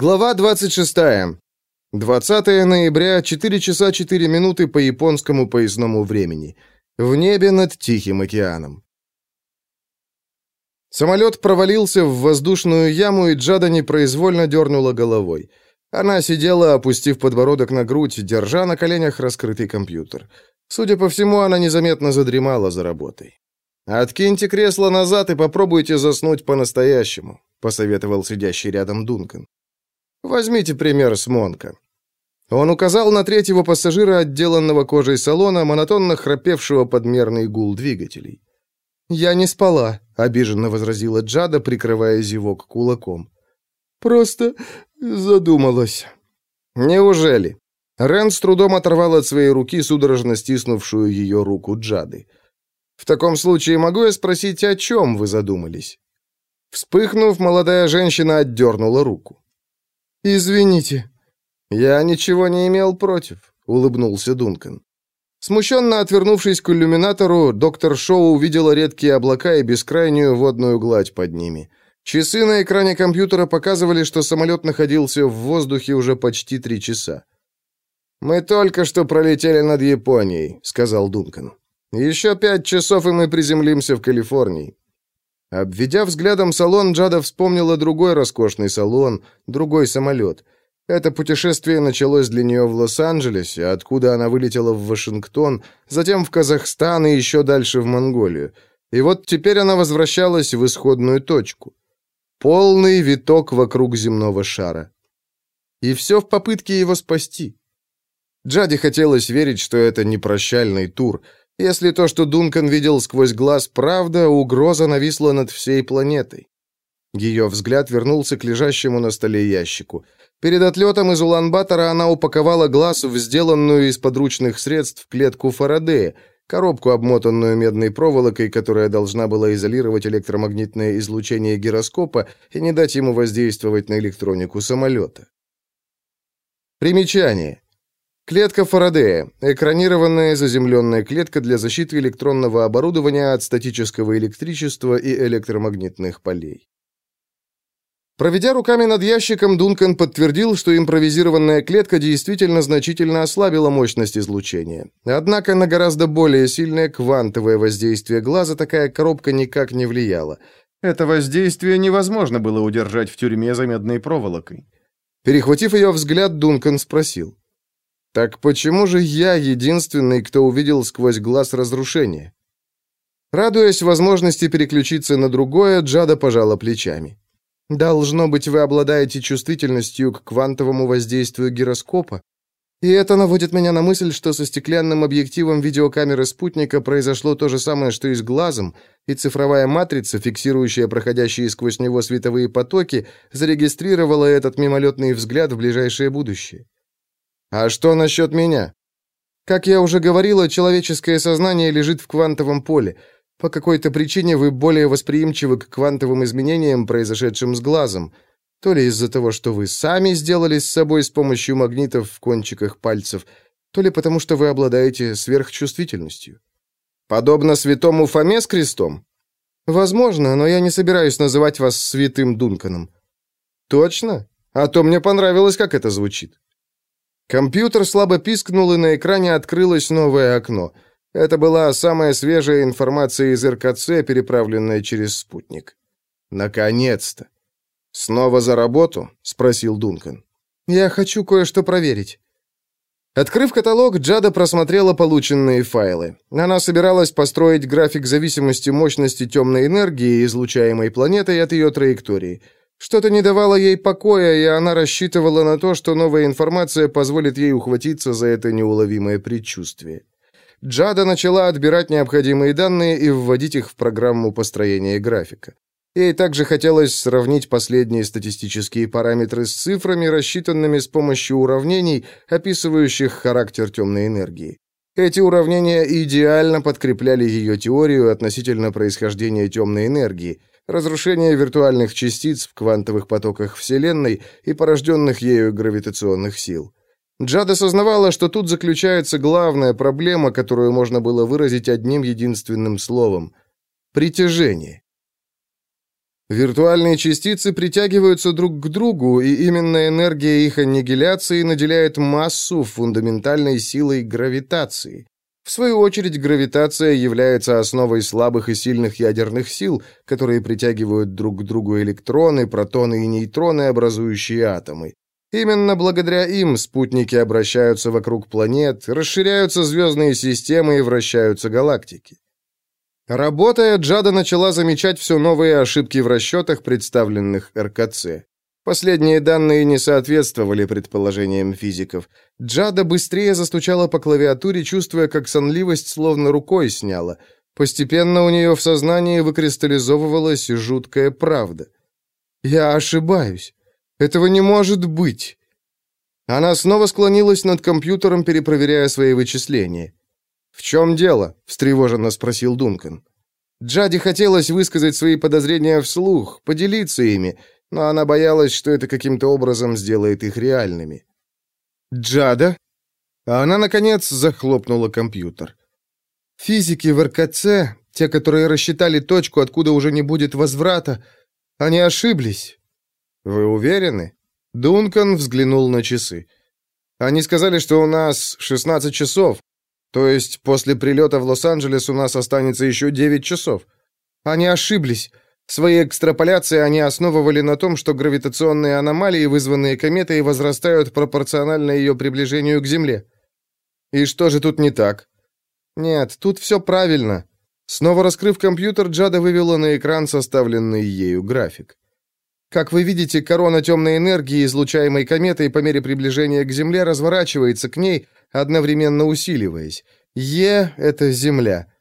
Глава 26. 20 ноября, 4 часа 4 минуты по японскому поясному времени. В небе над Тихим океаном. Самолет провалился в воздушную яму, и Джада непроизвольно дернула головой. Она сидела, опустив подбородок на грудь, держа на коленях раскрытый компьютер. Судя по всему, она незаметно задремала за работой. «Откиньте кресло назад и попробуйте заснуть по-настоящему», — посоветовал сидящий рядом Дункан. Возьмите пример с Монка. Он указал на третьего пассажира, отделанного кожей салона, монотонно храпевшего под мерный гул двигателей. «Я не спала», — обиженно возразила Джада, прикрывая зевок кулаком. «Просто задумалась». «Неужели?» Рен с трудом оторвал от своей руки судорожно стиснувшую ее руку Джады. «В таком случае могу я спросить, о чем вы задумались?» Вспыхнув, молодая женщина отдернула руку. «Извините». «Я ничего не имел против», — улыбнулся Дункан. Смущенно отвернувшись к иллюминатору, доктор Шоу увидела редкие облака и бескрайнюю водную гладь под ними. Часы на экране компьютера показывали, что самолет находился в воздухе уже почти три часа. «Мы только что пролетели над Японией», — сказал Дункан. «Еще пять часов, и мы приземлимся в Калифорнии. Обведя взглядом салон, Джада вспомнила другой роскошный салон, другой самолет. Это путешествие началось для нее в Лос-Анджелесе, откуда она вылетела в Вашингтон, затем в Казахстан и еще дальше в Монголию. И вот теперь она возвращалась в исходную точку. Полный виток вокруг земного шара. И все в попытке его спасти. Джаде хотелось верить, что это не прощальный тур — если то, что Дункан видел сквозь глаз, правда, угроза нависла над всей планетой. Ее взгляд вернулся к лежащему на столе ящику. Перед отлетом из Улан-Батора она упаковала глаз в сделанную из подручных средств клетку Фарадея, коробку, обмотанную медной проволокой, которая должна была изолировать электромагнитное излучение гироскопа и не дать ему воздействовать на электронику самолета. Примечание. Клетка Фарадея. Экранированная заземленная клетка для защиты электронного оборудования от статического электричества и электромагнитных полей. Проведя руками над ящиком, Дункан подтвердил, что импровизированная клетка действительно значительно ослабила мощность излучения. Однако на гораздо более сильное квантовое воздействие глаза такая коробка никак не влияла. Это воздействие невозможно было удержать в тюрьме за медной проволокой. Перехватив ее взгляд, Дункан спросил. Так почему же я единственный, кто увидел сквозь глаз разрушение? Радуясь возможности переключиться на другое, Джада пожала плечами. Должно быть, вы обладаете чувствительностью к квантовому воздействию гироскопа. И это наводит меня на мысль, что со стеклянным объективом видеокамеры спутника произошло то же самое, что и с глазом, и цифровая матрица, фиксирующая проходящие сквозь него световые потоки, зарегистрировала этот мимолетный взгляд в ближайшее будущее. А что насчет меня? Как я уже говорила, человеческое сознание лежит в квантовом поле. По какой-то причине вы более восприимчивы к квантовым изменениям, произошедшим с глазом. То ли из-за того, что вы сами сделали с собой с помощью магнитов в кончиках пальцев, то ли потому, что вы обладаете сверхчувствительностью. Подобно святому Фоме с крестом? Возможно, но я не собираюсь называть вас святым Дунканом. Точно? А то мне понравилось, как это звучит. Компьютер слабо пискнул, и на экране открылось новое окно. Это была самая свежая информация из РКЦ, переправленная через спутник. Наконец-то. Снова за работу? спросил Дункан. Я хочу кое-что проверить. Открыв каталог, Джада просмотрела полученные файлы. Она собиралась построить график зависимости мощности темной энергии, излучаемой планетой от ее траектории – что-то не давало ей покоя, и она рассчитывала на то, что новая информация позволит ей ухватиться за это неуловимое предчувствие. Джада начала отбирать необходимые данные и вводить их в программу построения графика. Ей также хотелось сравнить последние статистические параметры с цифрами, рассчитанными с помощью уравнений, описывающих характер темной энергии. Эти уравнения идеально подкрепляли ее теорию относительно происхождения темной энергии, разрушение виртуальных частиц в квантовых потоках Вселенной и порожденных ею гравитационных сил. Джад осознавала, что тут заключается главная проблема, которую можно было выразить одним единственным словом – притяжение. Виртуальные частицы притягиваются друг к другу, и именно энергия их аннигиляции наделяет массу фундаментальной силой гравитации. В свою очередь, гравитация является основой слабых и сильных ядерных сил, которые притягивают друг к другу электроны, протоны и нейтроны, образующие атомы. Именно благодаря им спутники обращаются вокруг планет, расширяются звездные системы и вращаются галактики. Работая, Джада начала замечать все новые ошибки в расчетах, представленных РКЦ. Последние данные не соответствовали предположениям физиков. Джада быстрее застучала по клавиатуре, чувствуя, как сонливость словно рукой сняла. Постепенно у нее в сознании выкристаллизовывалась жуткая правда. «Я ошибаюсь. Этого не может быть». Она снова склонилась над компьютером, перепроверяя свои вычисления. «В чем дело?» — встревоженно спросил Дункан. Джади хотелось высказать свои подозрения вслух, поделиться ими, но она боялась, что это каким-то образом сделает их реальными. «Джада?» А она, наконец, захлопнула компьютер. «Физики в РКЦ, те, которые рассчитали точку, откуда уже не будет возврата, они ошиблись». «Вы уверены?» Дункан взглянул на часы. «Они сказали, что у нас 16 часов, то есть после прилета в Лос-Анджелес у нас останется еще 9 часов. Они ошиблись. Свои экстраполяции они основывали на том, что гравитационные аномалии, вызванные кометой, возрастают пропорционально ее приближению к Земле. И что же тут не так? Нет, тут все правильно. Снова раскрыв компьютер, Джада вывела на экран составленный ею график. Как вы видите, корона темной энергии, излучаемой кометой по мере приближения к Земле, разворачивается к ней, одновременно усиливаясь. Е — это Земля.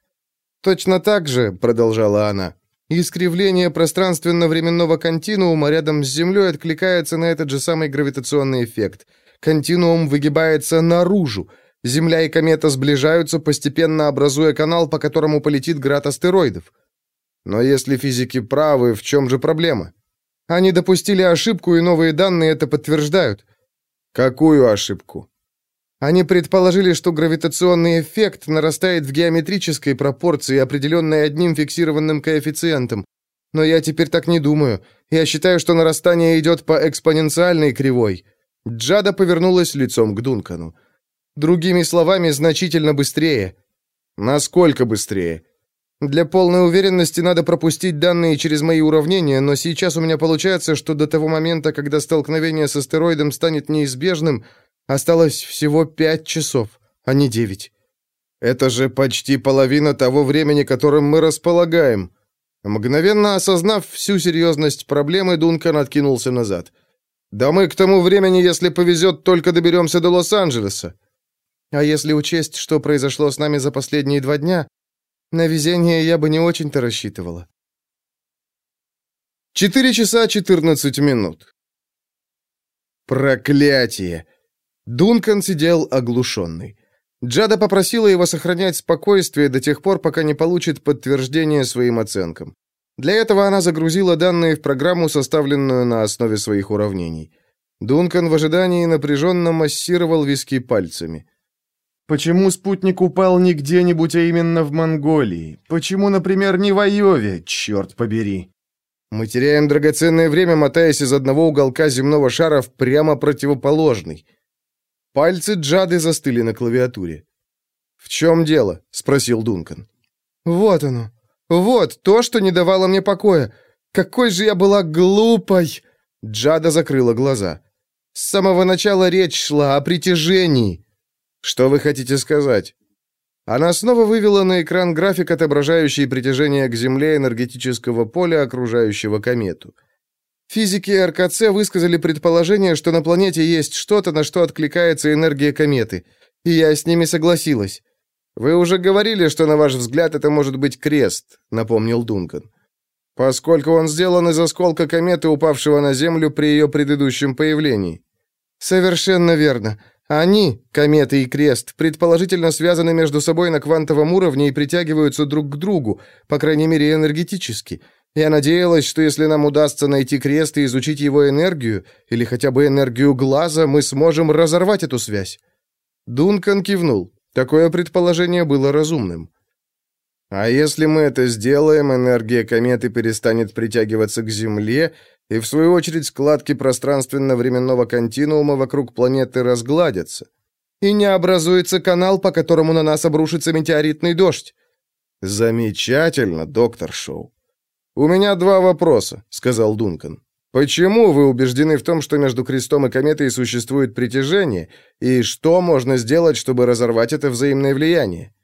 Точно так же, продолжала она, искривление пространственно-временного континуума рядом с Землей откликается на этот же самый гравитационный эффект. Континуум выгибается наружу. Земля и комета сближаются, постепенно образуя канал, по которому полетит град астероидов. Но если физики правы, в чем же проблема? Они допустили ошибку, и новые данные это подтверждают. Какую ошибку? Они предположили, что гравитационный эффект нарастает в геометрической пропорции, определенной одним фиксированным коэффициентом. Но я теперь так не думаю. Я считаю, что нарастание идет по экспоненциальной кривой. Джада повернулась лицом к Дункану. Другими словами, значительно быстрее. Насколько быстрее? Для полной уверенности надо пропустить данные через мои уравнения, но сейчас у меня получается, что до того момента, когда столкновение с астероидом станет неизбежным, Осталось всего пять часов, а не девять. Это же почти половина того времени, которым мы располагаем. Мгновенно осознав всю серьезность проблемы, Дункан откинулся назад. Да мы к тому времени, если повезет, только доберемся до Лос-Анджелеса. А если учесть, что произошло с нами за последние два дня, на везение я бы не очень-то рассчитывала. Четыре часа четырнадцать минут. Проклятие! Дункан сидел оглушенный. Джада попросила его сохранять спокойствие до тех пор, пока не получит подтверждение своим оценкам. Для этого она загрузила данные в программу, составленную на основе своих уравнений. Дункан в ожидании напряженно массировал виски пальцами. «Почему спутник упал не где-нибудь, а именно в Монголии? Почему, например, не в Айове, черт побери?» «Мы теряем драгоценное время, мотаясь из одного уголка земного шара в прямо противоположный». Пальцы Джады застыли на клавиатуре. «В чем дело?» — спросил Дункан. «Вот оно. Вот то, что не давало мне покоя. Какой же я была глупой!» Джада закрыла глаза. «С самого начала речь шла о притяжении». «Что вы хотите сказать?» Она снова вывела на экран график, отображающий притяжение к Земле энергетического поля, окружающего комету. Физики РКЦ высказали предположение, что на планете есть что-то, на что откликается энергия кометы, и я с ними согласилась. Вы уже говорили, что на ваш взгляд это может быть крест, напомнил Дункан. Поскольку он сделан из осколка кометы, упавшего на Землю при ее предыдущем появлении. Совершенно верно. Они, комета и крест, предположительно связаны между собой на квантовом уровне и притягиваются друг к другу, по крайней мере, энергетически. Я надеялась, что если нам удастся найти крест и изучить его энергию, или хотя бы энергию глаза, мы сможем разорвать эту связь. Дункан кивнул. Такое предположение было разумным. А если мы это сделаем, энергия кометы перестанет притягиваться к Земле, и в свою очередь складки пространственно-временного континуума вокруг планеты разгладятся. И не образуется канал, по которому на нас обрушится метеоритный дождь. Замечательно, доктор Шоу. У меня два вопроса, сказал Дункан. Почему вы убеждены в том, что между крестом и кометой существует притяжение, и что можно сделать, чтобы разорвать это взаимное влияние?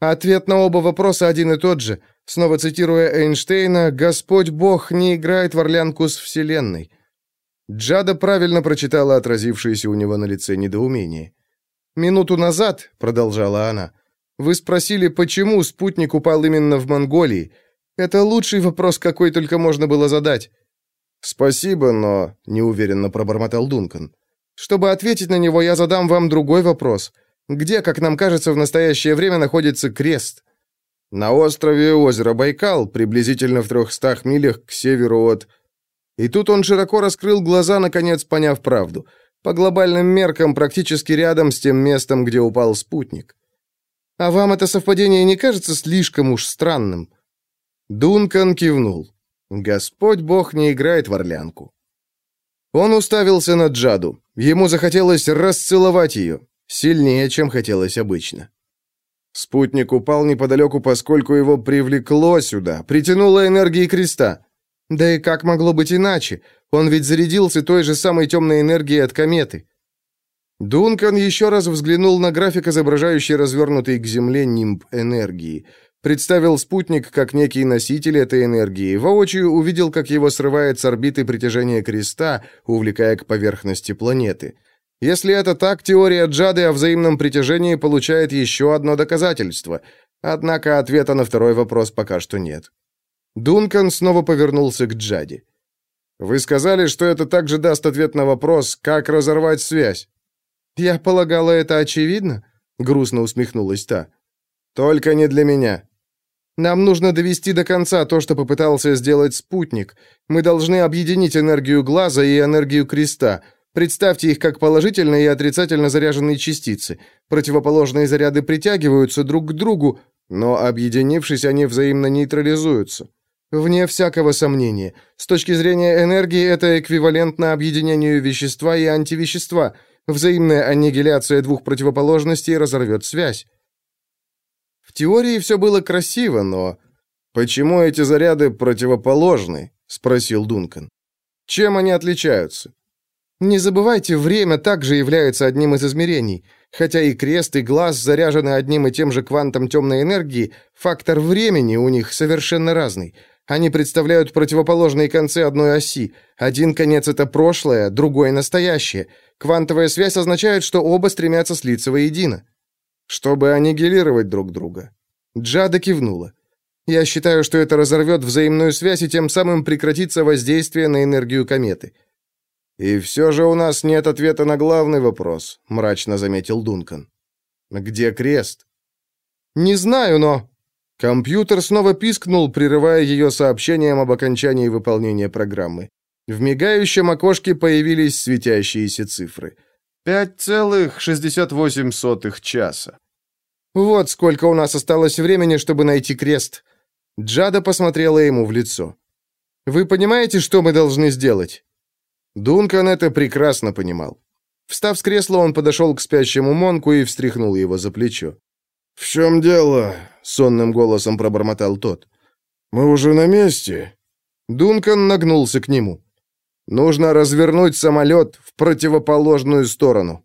Ответ на оба вопроса один и тот же. Снова цитируя Эйнштейна, «Господь Бог не играет в орлянку с Вселенной». Джада правильно прочитала отразившееся у него на лице недоумение. «Минуту назад», — продолжала она, — «вы спросили, почему спутник упал именно в Монголии. Это лучший вопрос, какой только можно было задать». «Спасибо, но...» — неуверенно пробормотал Дункан. «Чтобы ответить на него, я задам вам другой вопрос. Где, как нам кажется, в настоящее время находится крест? На острове озера Байкал, приблизительно в трехстах милях к северу от... И тут он широко раскрыл глаза, наконец поняв правду. По глобальным меркам практически рядом с тем местом, где упал спутник. А вам это совпадение не кажется слишком уж странным? Дункан кивнул. Господь Бог не играет в орлянку. Он уставился на Джаду. Ему захотелось расцеловать ее. Сильнее, чем хотелось обычно. Спутник упал неподалеку, поскольку его привлекло сюда, притянуло энергией креста. Да и как могло быть иначе? Он ведь зарядился той же самой темной энергией от кометы. Дункан еще раз взглянул на график, изображающий развернутый к Земле нимб энергии. Представил спутник как некий носитель этой энергии. Воочию увидел, как его срывает с орбиты притяжение креста, увлекая к поверхности планеты. Если это так, теория Джады о взаимном притяжении получает еще одно доказательство. Однако ответа на второй вопрос пока что нет. Дункан снова повернулся к Джаде. «Вы сказали, что это также даст ответ на вопрос, как разорвать связь». «Я полагала, это очевидно?» — грустно усмехнулась та. «Только не для меня. Нам нужно довести до конца то, что попытался сделать спутник. Мы должны объединить энергию глаза и энергию креста, Представьте их как положительно и отрицательно заряженные частицы. Противоположные заряды притягиваются друг к другу, но, объединившись, они взаимно нейтрализуются. Вне всякого сомнения. С точки зрения энергии, это эквивалентно объединению вещества и антивещества. Взаимная аннигиляция двух противоположностей разорвет связь. Теории все было красиво, но... «Почему эти заряды противоположны?» — спросил Дункан. «Чем они отличаются?» Не забывайте, время также является одним из измерений. Хотя и крест, и глаз заряжены одним и тем же квантом темной энергии, фактор времени у них совершенно разный. Они представляют противоположные концы одной оси. Один конец — это прошлое, другой — настоящее. Квантовая связь означает, что оба стремятся слиться воедино. Чтобы аннигилировать друг друга. Джада кивнула. Я считаю, что это разорвет взаимную связь и тем самым прекратится воздействие на энергию кометы. «И все же у нас нет ответа на главный вопрос», — мрачно заметил Дункан. «Где крест?» «Не знаю, но...» Компьютер снова пискнул, прерывая ее сообщением об окончании выполнения программы. В мигающем окошке появились светящиеся цифры. «Пять целых шестьдесят восемь сотых часа». «Вот сколько у нас осталось времени, чтобы найти крест». Джада посмотрела ему в лицо. «Вы понимаете, что мы должны сделать?» Дункан это прекрасно понимал. Встав с кресла, он подошел к спящему Монку и встряхнул его за плечо. «В чем дело?» — сонным голосом пробормотал тот. «Мы уже на месте?» Дункан нагнулся к нему. «Нужно развернуть самолет в противоположную сторону».